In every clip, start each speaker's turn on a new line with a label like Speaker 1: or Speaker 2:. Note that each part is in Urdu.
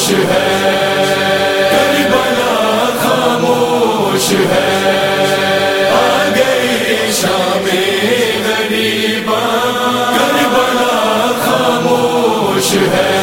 Speaker 1: خاموش ہے۔ کربلا خاموش ہے۔ آ گئی شام غریبا کربلا خاموش ہے۔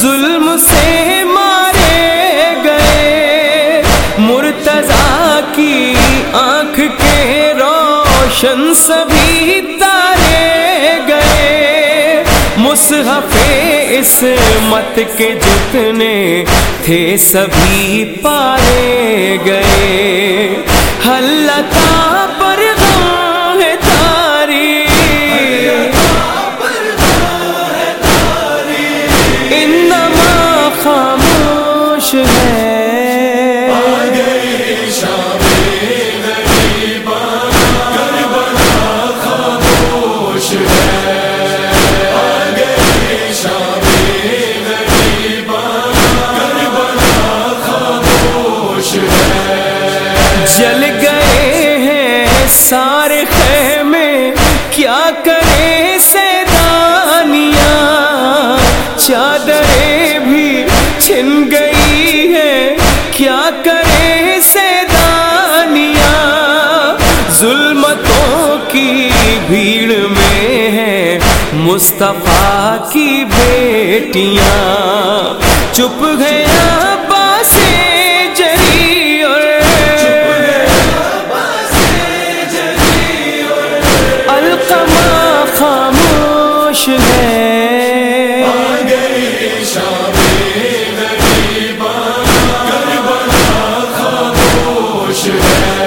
Speaker 2: ظلم سے مارے گئے۔ مرتضی کی آنکھ کے روشن سبھی تارے گئے۔ مصحف عصمت کے جتنے تھے سبھی پارے گئے۔ حلتا سارے خیمے کیا کرے سیدانیاں؟ چادریں بھی چھن گئی ہے کیا کرے سیدانیاں؟ ظلمتوں کی بھیڑ میں ہے مصطفیٰ کی بیٹیاں۔ چپ گیا خاموش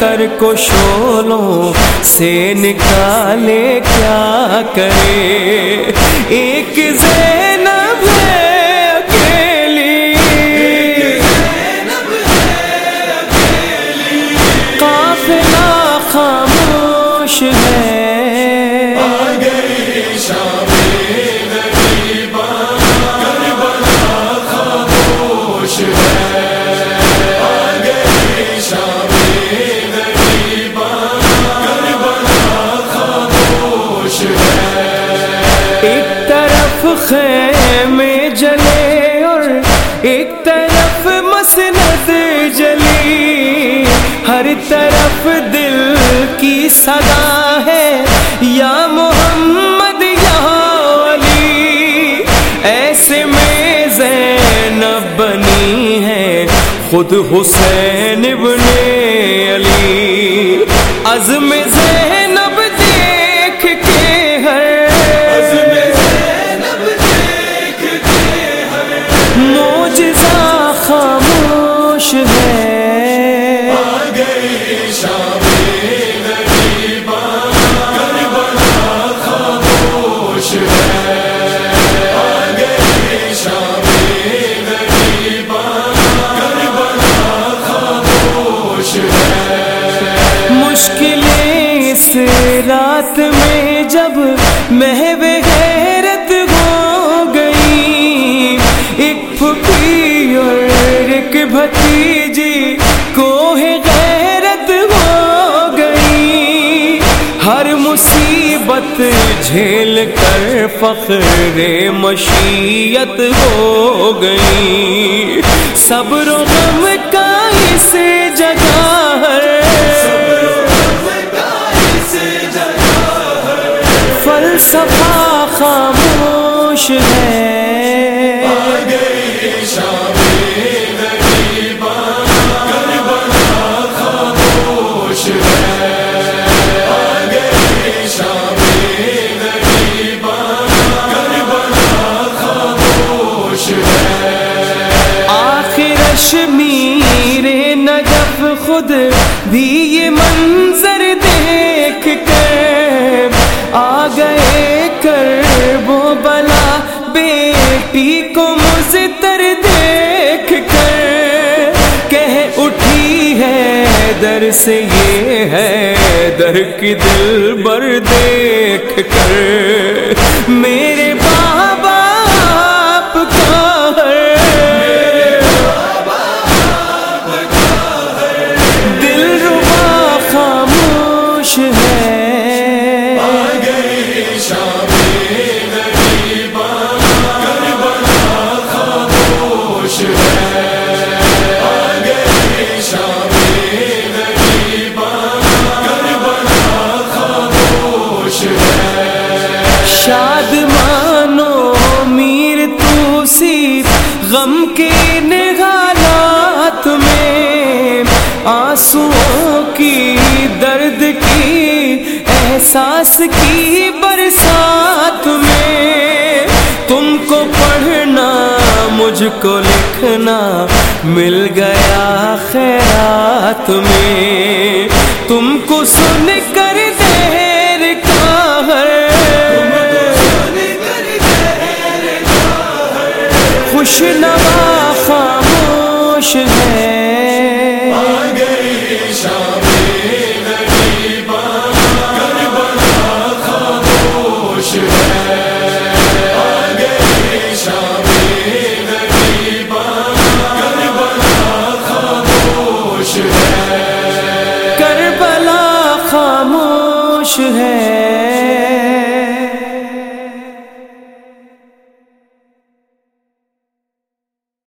Speaker 2: مزتر کو شولوں سے نکالے کیا کرے؟ ایک زینب ہے اکیلی۔ قافلہ خاموش ہے۔ طرف مسند جلی، ہر طرف دل کی صدا ہے۔ یا محمد، یا علی، ایسے میں زینب بنی ہے۔ خود حسین ابن علی، عزم
Speaker 1: گئی
Speaker 2: کھیل کر فخر مشیت ہو گئی۔ صبر و غم کا اسے جگہ ہے۔
Speaker 1: فلسفہ خاموش ہے۔
Speaker 2: خود بھی یہ منظر دیکھ کر آ گئے کر وہ بلا بیٹی کو مزتر دیکھ کر کہہ اٹھی ہے در سے یہ ہے در کی دل بر دیکھ کر میرے شاد مانو میر تو سی غم کے نگالات میں آنسوؤں کی درد کی احساس کی برسات میں تم کو پڑھنا، مجھ کو لکھنا مل گیا خیرات میں تم کو سن خوش نوا خاموش ہے۔
Speaker 1: خاموش ہے
Speaker 2: خاموش ہے۔